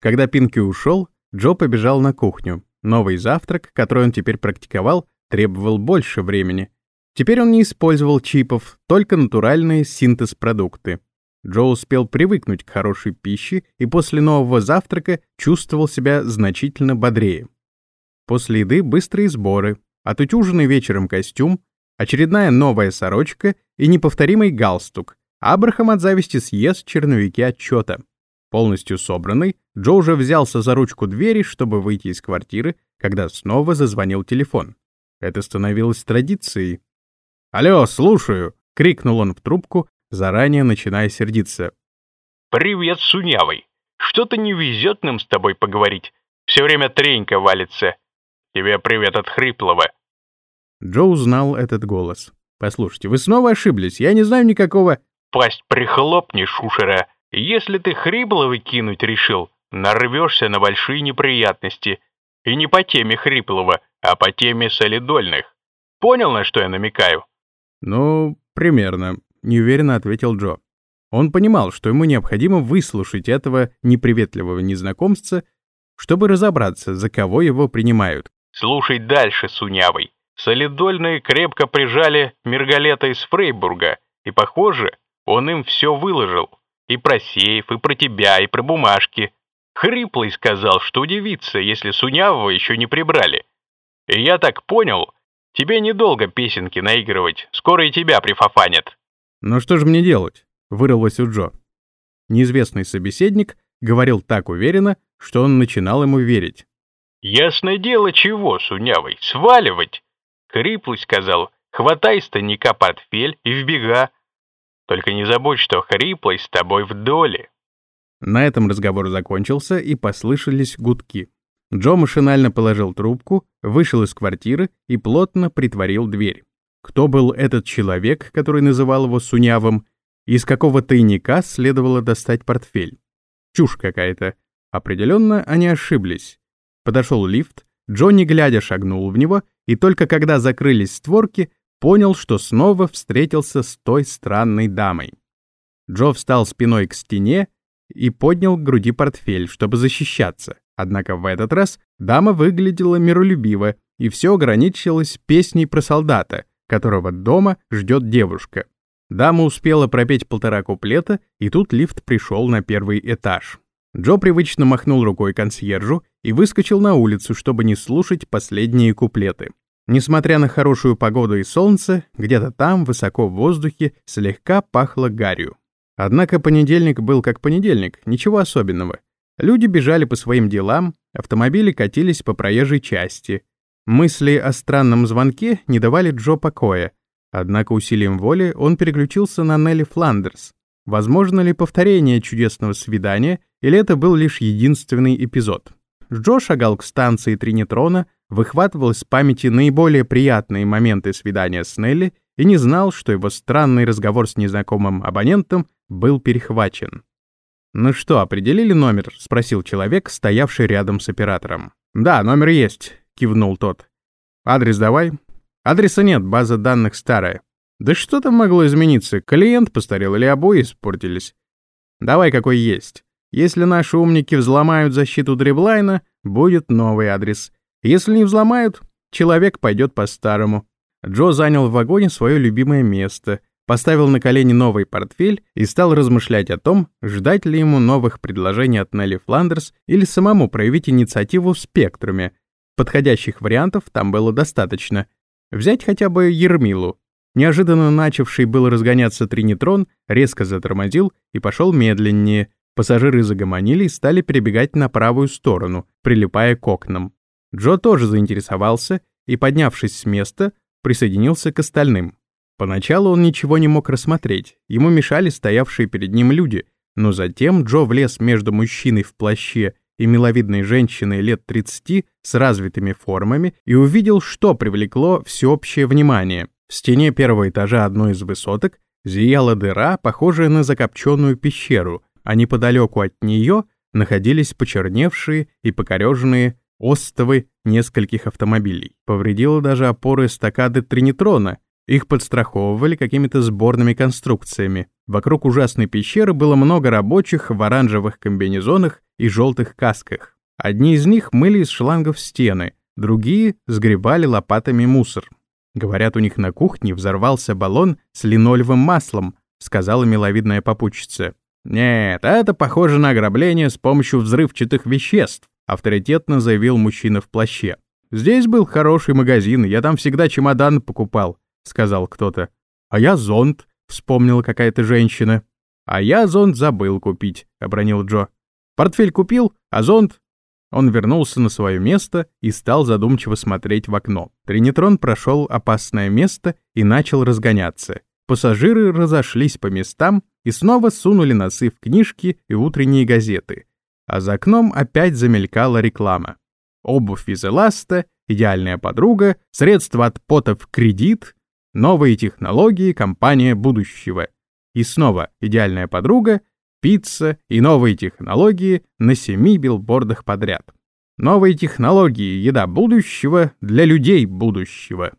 Когда Пинки ушел, Джо побежал на кухню. Новый завтрак, который он теперь практиковал, требовал больше времени. Теперь он не использовал чипов, только натуральные синтез-продукты. Джо успел привыкнуть к хорошей пище и после нового завтрака чувствовал себя значительно бодрее. После еды быстрые сборы, отутюженный вечером костюм, очередная новая сорочка и неповторимый галстук. Абрахам от зависти съест черновики отчета. Полностью собранный, Джо уже взялся за ручку двери, чтобы выйти из квартиры, когда снова зазвонил телефон. Это становилось традицией. «Алло, слушаю!» — крикнул он в трубку, заранее начиная сердиться. «Привет, Сунявый! Что-то не везет нам с тобой поговорить. Все время тренька валится. Тебе привет от Хриплова». Джо узнал этот голос. «Послушайте, вы снова ошиблись. Я не знаю никакого...» «Пасть прихлопни, шушера. Если ты Хриплова кинуть решил, нарвешься на большие неприятности. И не по теме Хриплова, а по теме солидольных. Понял, на что я намекаю?» «Ну, примерно», — неуверенно ответил Джо. Он понимал, что ему необходимо выслушать этого неприветливого незнакомца, чтобы разобраться, за кого его принимают. «Слушай дальше, Сунявый. Солидольные крепко прижали Мергалета из Фрейбурга, и, похоже, он им все выложил. И про сейф, и про тебя, и про бумажки. Хриплый сказал, что удивится, если Сунявого еще не прибрали. И я так понял, тебе недолго песенки наигрывать, скоро и тебя прифафанят. «Ну что же мне делать?» — вырвалось у Джо. Неизвестный собеседник говорил так уверенно, что он начинал ему верить. «Ясное дело чего, Сунявый, сваливать!» Хриплый сказал, хватай станика портфель и вбега. Только не забудь, что Хриплый с тобой в доле. На этом разговор закончился, и послышались гудки. Джо машинально положил трубку, вышел из квартиры и плотно притворил дверь. Кто был этот человек, который называл его Сунявым? Из какого тайника следовало достать портфель? Чушь какая-то. Определенно они ошиблись. Подошел лифт, Джонни, глядя, шагнул в него, и только когда закрылись створки, понял, что снова встретился с той странной дамой. Джо встал спиной к стене и поднял к груди портфель, чтобы защищаться. Однако в этот раз дама выглядела миролюбиво, и все ограничилось песней про солдата, которого дома ждет девушка. Дама успела пропеть полтора куплета, и тут лифт пришел на первый этаж. Джо привычно махнул рукой консьержу и выскочил на улицу, чтобы не слушать последние куплеты. Несмотря на хорошую погоду и солнце, где-то там, высоко в воздухе, слегка пахло гарью. Однако понедельник был как понедельник, ничего особенного. Люди бежали по своим делам, автомобили катились по проезжей части. Мысли о странном звонке не давали Джо покоя, однако усилием воли он переключился на Нелли Фландерс. Возможно ли повторение чудесного свидания, или это был лишь единственный эпизод? Джо шагал к станции Тринитрона, выхватывал из памяти наиболее приятные моменты свидания с Нелли и не знал, что его странный разговор с незнакомым абонентом был перехвачен. «Ну что, определили номер?» — спросил человек, стоявший рядом с оператором. «Да, номер есть», — кивнул тот. «Адрес давай». «Адреса нет, база данных старая». «Да что там могло измениться? Клиент постарел или обои испортились?» «Давай какой есть. Если наши умники взломают защиту дреблайна, будет новый адрес. Если не взломают, человек пойдет по-старому». Джо занял в вагоне свое любимое место, поставил на колени новый портфель и стал размышлять о том, ждать ли ему новых предложений от Нелли Фландерс или самому проявить инициативу в спектруме. Подходящих вариантов там было достаточно. Взять хотя бы Ермилу. Неожиданно начавший был разгоняться Тринитрон резко затормозил и пошел медленнее. Пассажиры загомонили и стали перебегать на правую сторону, прилипая к окнам. Джо тоже заинтересовался и, поднявшись с места, присоединился к остальным. Поначалу он ничего не мог рассмотреть, ему мешали стоявшие перед ним люди, но затем Джо влез между мужчиной в плаще и миловидной женщиной лет 30 с развитыми формами и увидел, что привлекло всеобщее внимание. В стене первого этажа одной из высоток зияла дыра, похожая на закопченную пещеру, а неподалеку от нее находились почерневшие и покореженные остовы нескольких автомобилей. Повредило даже опоры эстакады Тринитрона, их подстраховывали какими-то сборными конструкциями. Вокруг ужасной пещеры было много рабочих в оранжевых комбинезонах и желтых касках. Одни из них мыли из шлангов стены, другие сгребали лопатами мусор. Говорят, у них на кухне взорвался баллон с линолевым маслом, сказала миловидная попутчица. Нет, это похоже на ограбление с помощью взрывчатых веществ, авторитетно заявил мужчина в плаще. Здесь был хороший магазин, я там всегда чемодан покупал, сказал кто-то. А я зонт, вспомнила какая-то женщина. А я зонт забыл купить, обронил Джо. Портфель купил, а зонт он вернулся на свое место и стал задумчиво смотреть в окно. Тринитрон прошел опасное место и начал разгоняться. Пассажиры разошлись по местам и снова сунули носы в книжки и утренние газеты. А за окном опять замелькала реклама. Обувь из эласта, идеальная подруга, средства от пота в кредит, новые технологии, компания будущего. И снова идеальная подруга, пицца и новые технологии на семи билбордах подряд. Новые технологии, еда будущего для людей будущего.